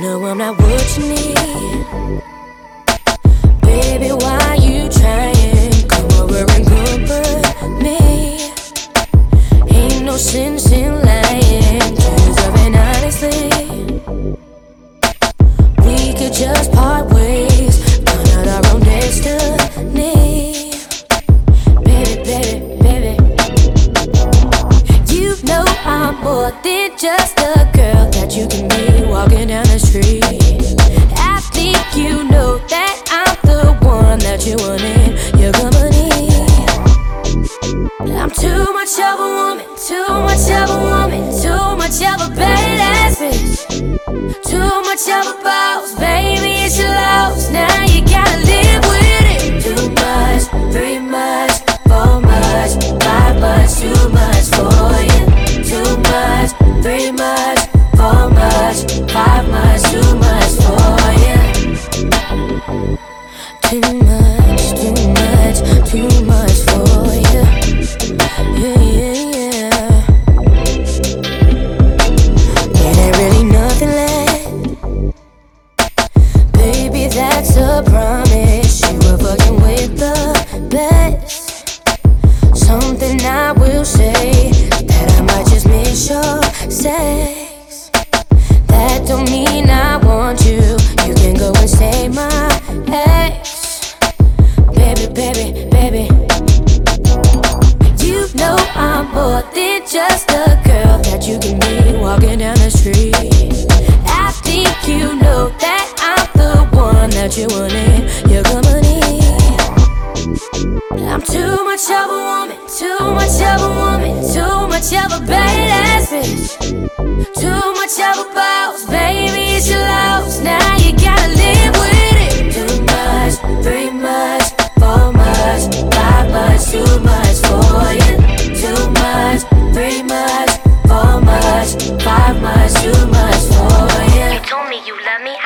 know I'm not what you need. Baby, why you trying? Come over and comfort me. Ain't no sense in lying, deserving honestly. We could just part ways, find out our own destiny. Baby, baby, baby. You know I'm more than just I'm too much of a woman, too much of a woman, too much of a badass bitch. Too much of a boss, baby, it's your loss. Now you gotta live with it. Too much, three much, four much, five much, too much for you. Too much, three much, four much, five much, too much for you. Too much, too much, too much really nothing left. Baby, that's a promise. You were fucking with the best. Something I will say that I might just miss your sex. That don't mean I want you. You can go and stay my ex. Baby, baby, baby. You know I'm more than just a girl that you can meet walking down the street.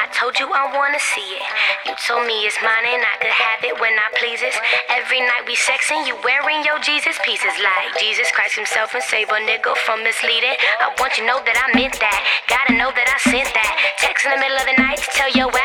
I told you I wanna see it. You told me it's mine and I could have it when I please it. Every night we sexing, you wearing your Jesus pieces like Jesus Christ himself and save a nigga from misleading. I want you to know that I meant that, gotta know that I sent that. Text in the middle of the night to tell your ass